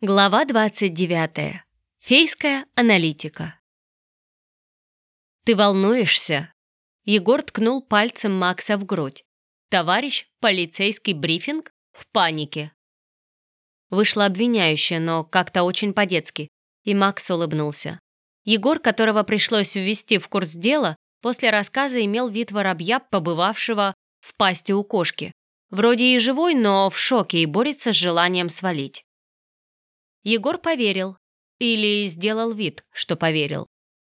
Глава 29. Фейская аналитика. «Ты волнуешься?» Егор ткнул пальцем Макса в грудь. «Товарищ, полицейский брифинг в панике». Вышло обвиняюще, но как-то очень по-детски, и Макс улыбнулся. Егор, которого пришлось ввести в курс дела, после рассказа имел вид воробья, побывавшего в пасти у кошки. Вроде и живой, но в шоке и борется с желанием свалить. Егор поверил. Или сделал вид, что поверил.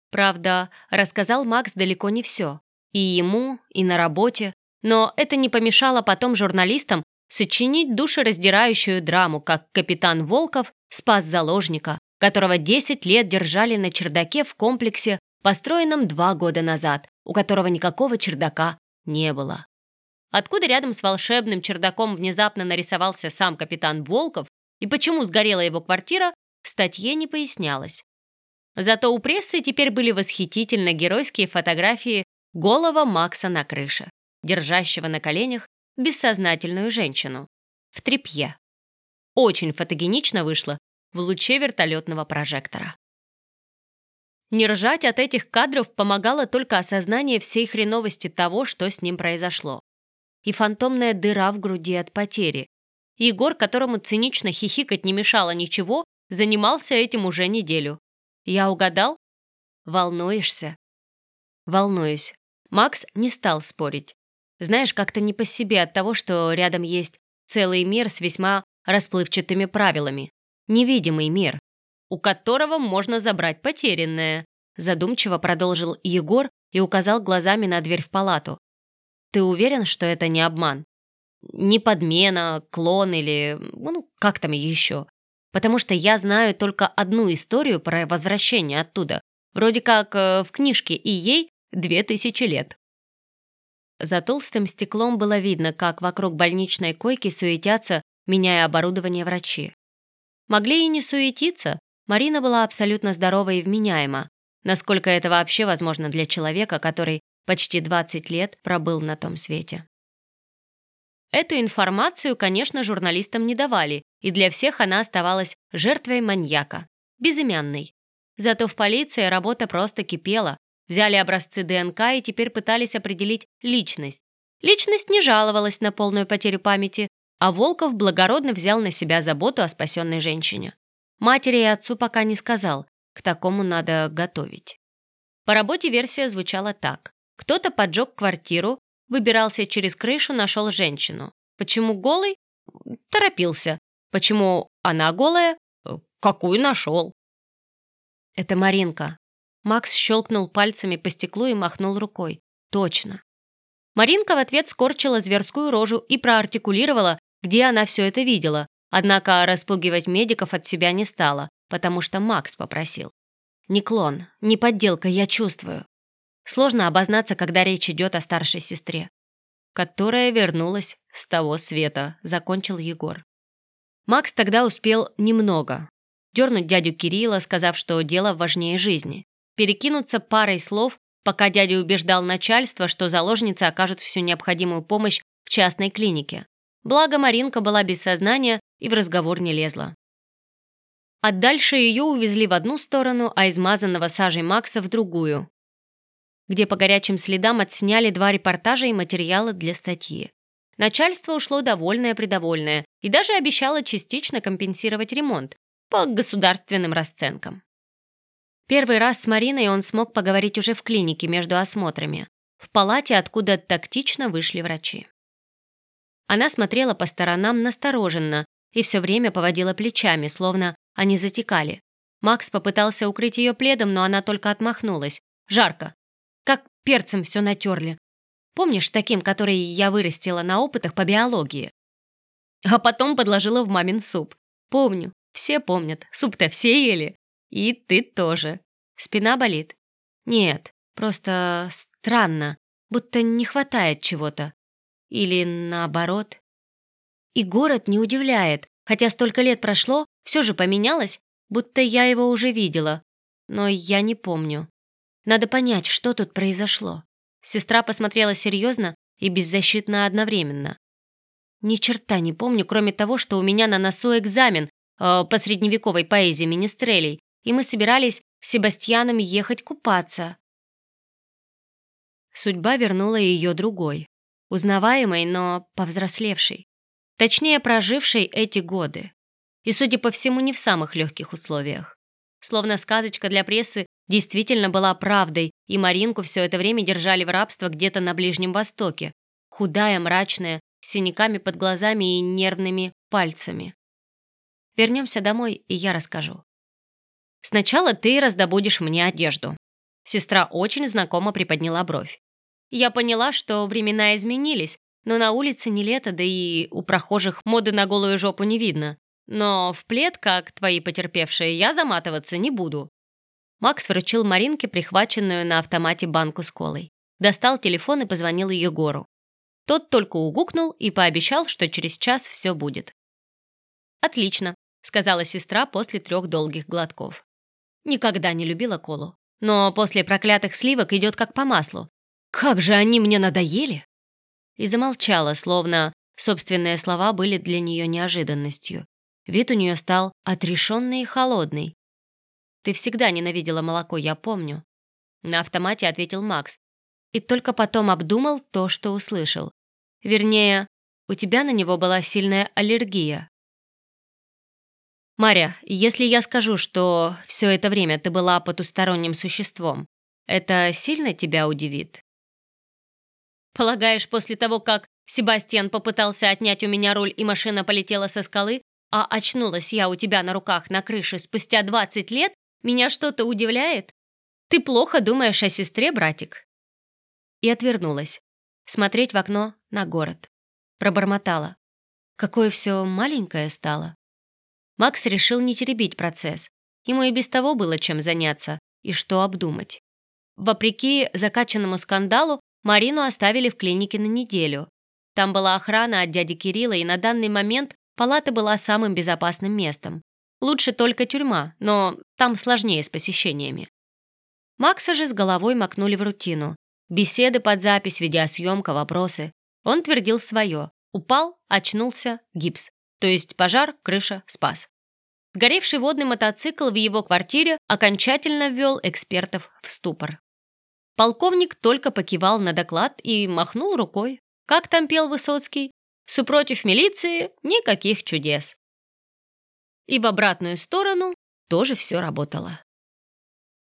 Правда, рассказал Макс далеко не все. И ему, и на работе. Но это не помешало потом журналистам сочинить душераздирающую драму, как капитан Волков спас заложника, которого 10 лет держали на чердаке в комплексе, построенном два года назад, у которого никакого чердака не было. Откуда рядом с волшебным чердаком внезапно нарисовался сам капитан Волков и почему сгорела его квартира, в статье не пояснялось. Зато у прессы теперь были восхитительно геройские фотографии голого Макса на крыше, держащего на коленях бессознательную женщину в тряпье. Очень фотогенично вышло в луче вертолетного прожектора. Не ржать от этих кадров помогало только осознание всей хреновости того, что с ним произошло. И фантомная дыра в груди от потери. Егор, которому цинично хихикать не мешало ничего, занимался этим уже неделю. Я угадал? Волнуешься? Волнуюсь. Макс не стал спорить. Знаешь, как-то не по себе от того, что рядом есть целый мир с весьма расплывчатыми правилами. Невидимый мир, у которого можно забрать потерянное. Задумчиво продолжил Егор и указал глазами на дверь в палату. Ты уверен, что это не обман? Не подмена, клон или... ну, как там еще? Потому что я знаю только одну историю про возвращение оттуда. Вроде как э, в книжке, и ей две тысячи лет. За толстым стеклом было видно, как вокруг больничной койки суетятся, меняя оборудование врачи. Могли и не суетиться, Марина была абсолютно здорова и вменяема, насколько это вообще возможно для человека, который почти 20 лет пробыл на том свете. Эту информацию, конечно, журналистам не давали, и для всех она оставалась жертвой маньяка, безымянной. Зато в полиции работа просто кипела, Взяли образцы ДНК и теперь пытались определить личность. Личность не жаловалась на полную потерю памяти, а Волков благородно взял на себя заботу о спасенной женщине. Матери и отцу пока не сказал, к такому надо готовить. По работе версия звучала так. Кто-то поджег квартиру, выбирался через крышу, нашел женщину. Почему голый? Торопился. Почему она голая? Какую нашел? Это Маринка, Макс щелкнул пальцами по стеклу и махнул рукой. «Точно». Маринка в ответ скорчила зверскую рожу и проартикулировала, где она все это видела, однако распугивать медиков от себя не стала, потому что Макс попросил. «Не клон, не подделка, я чувствую». Сложно обознаться, когда речь идет о старшей сестре. «Которая вернулась с того света», — закончил Егор. Макс тогда успел немного. Дернуть дядю Кирилла, сказав, что дело важнее жизни перекинуться парой слов, пока дядя убеждал начальство, что заложницы окажут всю необходимую помощь в частной клинике. Благо Маринка была без сознания и в разговор не лезла. А дальше ее увезли в одну сторону, а измазанного сажей Макса в другую, где по горячим следам отсняли два репортажа и материалы для статьи. Начальство ушло довольное-предовольное и даже обещало частично компенсировать ремонт по государственным расценкам. Первый раз с Мариной он смог поговорить уже в клинике между осмотрами, в палате, откуда тактично вышли врачи. Она смотрела по сторонам настороженно и все время поводила плечами, словно они затекали. Макс попытался укрыть ее пледом, но она только отмахнулась. Жарко. Перцем все натерли. Помнишь таким, который я вырастила на опытах по биологии? А потом подложила в мамин суп. Помню. Все помнят. Суп-то все ели. И ты тоже. Спина болит? Нет, просто странно, будто не хватает чего-то. Или наоборот. И город не удивляет, хотя столько лет прошло, все же поменялось, будто я его уже видела. Но я не помню. Надо понять, что тут произошло. Сестра посмотрела серьезно и беззащитно одновременно. Ни черта не помню, кроме того, что у меня на носу экзамен, э, по средневековой поэзии Министрелей, и мы собирались с Себастьяном ехать купаться. Судьба вернула ее другой, узнаваемой, но повзрослевшей. Точнее, прожившей эти годы. И, судя по всему, не в самых легких условиях. Словно сказочка для прессы действительно была правдой, и Маринку все это время держали в рабство где-то на Ближнем Востоке. Худая, мрачная, с синяками под глазами и нервными пальцами. Вернемся домой, и я расскажу. Сначала ты раздобудешь мне одежду. Сестра очень знакомо приподняла бровь. Я поняла, что времена изменились, но на улице не лето, да и у прохожих моды на голую жопу не видно. Но в плед, как твои потерпевшие, я заматываться не буду. Макс вручил Маринке прихваченную на автомате банку с колой. Достал телефон и позвонил Егору. Тот только угукнул и пообещал, что через час все будет. «Отлично», — сказала сестра после трех долгих глотков. Никогда не любила колу, но после проклятых сливок идет как по маслу. Как же они мне надоели!» И замолчала, словно собственные слова были для нее неожиданностью. Вид у нее стал отрешенный и холодный. «Ты всегда ненавидела молоко, я помню», — на автомате ответил Макс. И только потом обдумал то, что услышал. Вернее, у тебя на него была сильная аллергия. «Маря, если я скажу, что все это время ты была потусторонним существом, это сильно тебя удивит?» Полагаешь, после того, как Себастьян попытался отнять у меня руль и машина полетела со скалы, а очнулась я у тебя на руках на крыше спустя 20 лет, меня что-то удивляет? Ты плохо думаешь о сестре, братик?» И отвернулась. Смотреть в окно на город. Пробормотала. Какое все маленькое стало. Макс решил не теребить процесс. Ему и без того было чем заняться и что обдумать. Вопреки закачанному скандалу, Марину оставили в клинике на неделю. Там была охрана от дяди Кирилла, и на данный момент палата была самым безопасным местом. Лучше только тюрьма, но там сложнее с посещениями. Макса же с головой макнули в рутину. Беседы под запись, видеосъемка, вопросы. Он твердил свое. Упал, очнулся, гипс. То есть пожар, крыша, спас. Сгоревший водный мотоцикл в его квартире окончательно ввел экспертов в ступор. Полковник только покивал на доклад и махнул рукой. Как там пел Высоцкий? Супротив милиции никаких чудес. И в обратную сторону тоже все работало.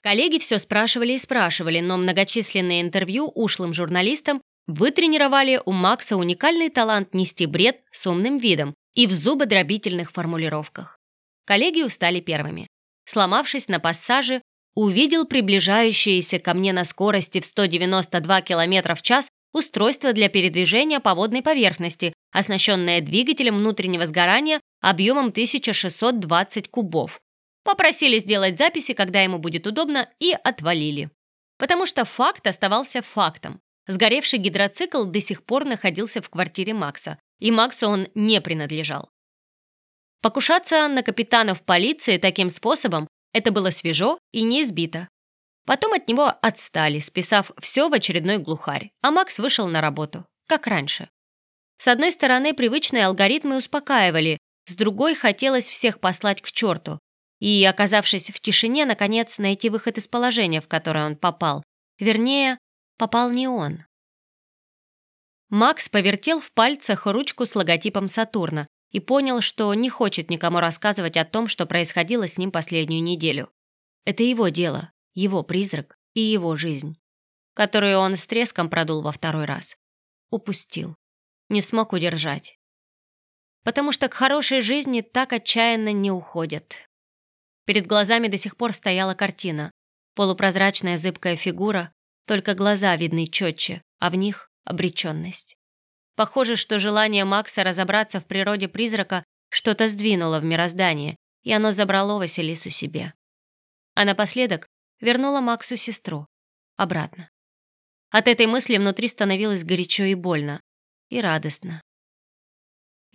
Коллеги все спрашивали и спрашивали, но многочисленные интервью ушлым журналистам вытренировали у Макса уникальный талант нести бред с умным видом и в зубодробительных формулировках. Коллеги устали первыми. Сломавшись на пассаже, увидел приближающееся ко мне на скорости в 192 км в час устройство для передвижения по водной поверхности, оснащенное двигателем внутреннего сгорания объемом 1620 кубов. Попросили сделать записи, когда ему будет удобно, и отвалили. Потому что факт оставался фактом. Сгоревший гидроцикл до сих пор находился в квартире Макса, и Максу он не принадлежал. Покушаться на капитанов полиции таким способом это было свежо и не избито. Потом от него отстали, списав все в очередной глухарь, а Макс вышел на работу, как раньше. С одной стороны, привычные алгоритмы успокаивали, с другой хотелось всех послать к черту. И, оказавшись в тишине, наконец найти выход из положения, в которое он попал. Вернее, попал не он. Макс повертел в пальцах ручку с логотипом Сатурна, и понял, что не хочет никому рассказывать о том, что происходило с ним последнюю неделю. Это его дело, его призрак и его жизнь, которую он с треском продул во второй раз. Упустил. Не смог удержать. Потому что к хорошей жизни так отчаянно не уходят. Перед глазами до сих пор стояла картина. Полупрозрачная зыбкая фигура, только глаза видны четче, а в них обреченность. Похоже, что желание Макса разобраться в природе призрака что-то сдвинуло в мироздание, и оно забрало Василису себе. А напоследок вернула Максу сестру. Обратно. От этой мысли внутри становилось горячо и больно. И радостно.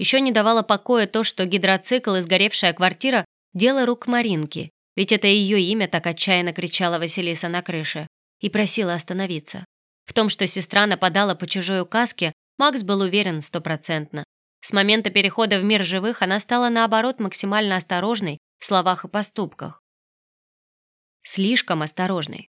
Еще не давало покоя то, что гидроцикл и сгоревшая квартира – дело рук Маринки, ведь это ее имя так отчаянно кричала Василиса на крыше и просила остановиться. В том, что сестра нападала по чужой указке, Макс был уверен стопроцентно. С момента перехода в мир живых она стала, наоборот, максимально осторожной в словах и поступках. Слишком осторожной.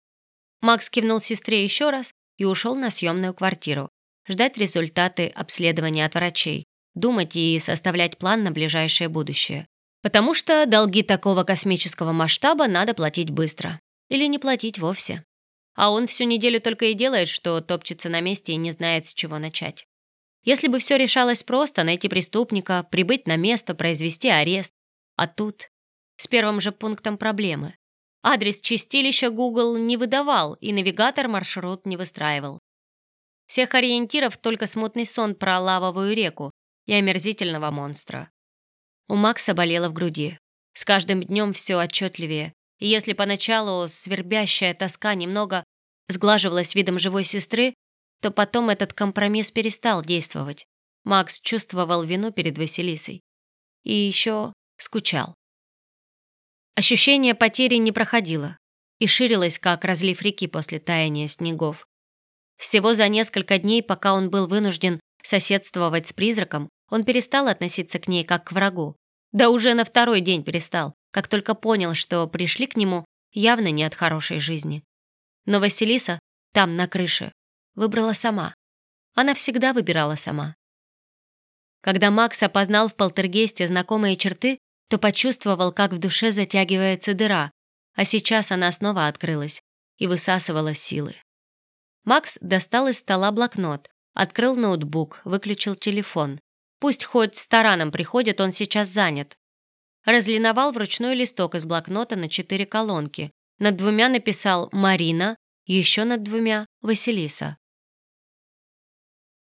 Макс кивнул сестре еще раз и ушел на съемную квартиру, ждать результаты обследования от врачей, думать и составлять план на ближайшее будущее. Потому что долги такого космического масштаба надо платить быстро. Или не платить вовсе. А он всю неделю только и делает, что топчется на месте и не знает, с чего начать. Если бы все решалось просто, найти преступника, прибыть на место, произвести арест. А тут с первым же пунктом проблемы. Адрес чистилища Google не выдавал, и навигатор маршрут не выстраивал. Всех ориентиров только смутный сон про лавовую реку и омерзительного монстра. У Макса болело в груди. С каждым днем все отчетливее. И если поначалу свербящая тоска немного сглаживалась видом живой сестры, то потом этот компромисс перестал действовать. Макс чувствовал вину перед Василисой. И еще скучал. Ощущение потери не проходило и ширилось, как разлив реки после таяния снегов. Всего за несколько дней, пока он был вынужден соседствовать с призраком, он перестал относиться к ней как к врагу. Да уже на второй день перестал, как только понял, что пришли к нему явно не от хорошей жизни. Но Василиса там, на крыше, выбрала сама. Она всегда выбирала сама. Когда Макс опознал в полтергейсте знакомые черты, то почувствовал, как в душе затягивается дыра, а сейчас она снова открылась и высасывала силы. Макс достал из стола блокнот, открыл ноутбук, выключил телефон. Пусть хоть с тараном приходит, он сейчас занят. Разлиновал вручную листок из блокнота на четыре колонки. Над двумя написал «Марина», еще над двумя «Василиса».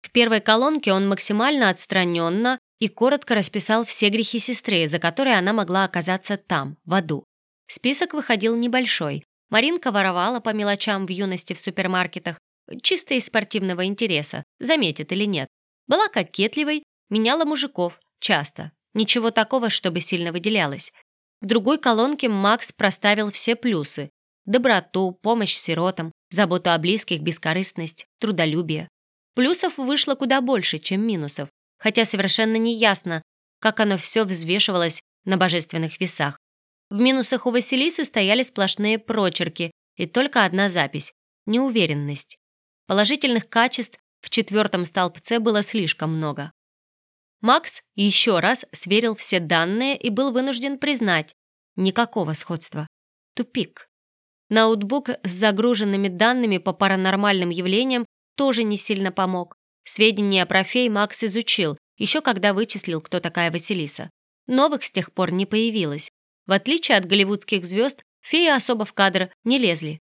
В первой колонке он максимально отстраненно и коротко расписал все грехи сестры, за которые она могла оказаться там, в аду. Список выходил небольшой. Маринка воровала по мелочам в юности в супермаркетах, чисто из спортивного интереса, заметит или нет. Была кокетливой, Меняла мужиков, часто. Ничего такого, чтобы сильно выделялось. В другой колонке Макс проставил все плюсы. Доброту, помощь сиротам, заботу о близких, бескорыстность, трудолюбие. Плюсов вышло куда больше, чем минусов, хотя совершенно не ясно, как оно все взвешивалось на божественных весах. В минусах у Василисы стояли сплошные прочерки и только одна запись – неуверенность. Положительных качеств в четвертом столбце было слишком много. Макс еще раз сверил все данные и был вынужден признать – никакого сходства. Тупик. Ноутбук с загруженными данными по паранормальным явлениям тоже не сильно помог. Сведения про фей Макс изучил, еще когда вычислил, кто такая Василиса. Новых с тех пор не появилось. В отличие от голливудских звезд, феи особо в кадр не лезли.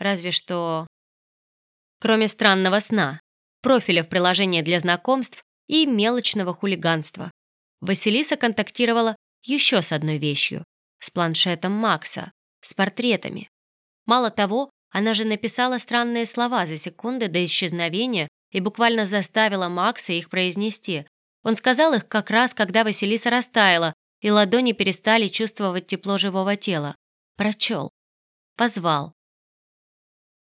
Разве что... Кроме странного сна, профиля в приложении для знакомств и мелочного хулиганства. Василиса контактировала еще с одной вещью – с планшетом Макса, с портретами. Мало того, она же написала странные слова за секунды до исчезновения и буквально заставила Макса их произнести. Он сказал их как раз, когда Василиса растаяла, и ладони перестали чувствовать тепло живого тела. Прочел. Позвал.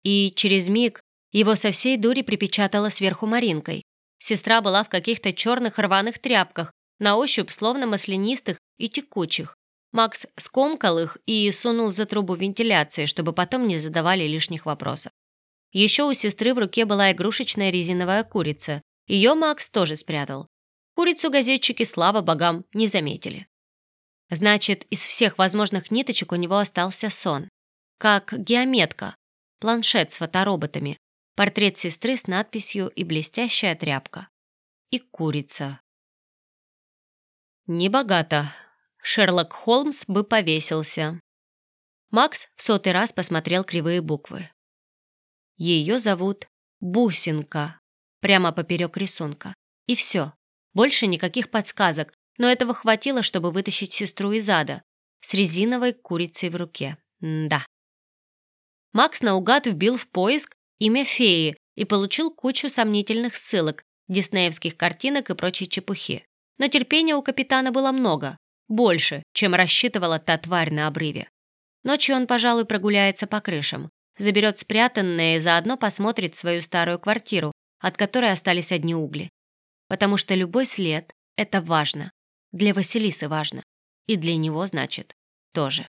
И через миг его со всей дури припечатала сверху Маринкой. Сестра была в каких-то черных рваных тряпках, на ощупь словно маслянистых и текучих. Макс скомкал их и сунул за трубу вентиляции, чтобы потом не задавали лишних вопросов. Еще у сестры в руке была игрушечная резиновая курица. Ее Макс тоже спрятал. Курицу газетчики, слава богам, не заметили. Значит, из всех возможных ниточек у него остался сон. Как геометка, планшет с фотороботами, портрет сестры с надписью и блестящая тряпка. И курица. Небогато. Шерлок Холмс бы повесился. Макс в сотый раз посмотрел кривые буквы. Ее зовут Бусинка. Прямо поперек рисунка. И все. Больше никаких подсказок, но этого хватило, чтобы вытащить сестру из ада с резиновой курицей в руке. М да. Макс наугад вбил в поиск имя феи и получил кучу сомнительных ссылок, диснеевских картинок и прочей чепухи. Но терпения у капитана было много, больше, чем рассчитывала та тварь на обрыве. Ночью он, пожалуй, прогуляется по крышам, заберет спрятанное и заодно посмотрит свою старую квартиру, от которой остались одни угли. Потому что любой след, Это важно. Для Василисы важно. И для него, значит, тоже.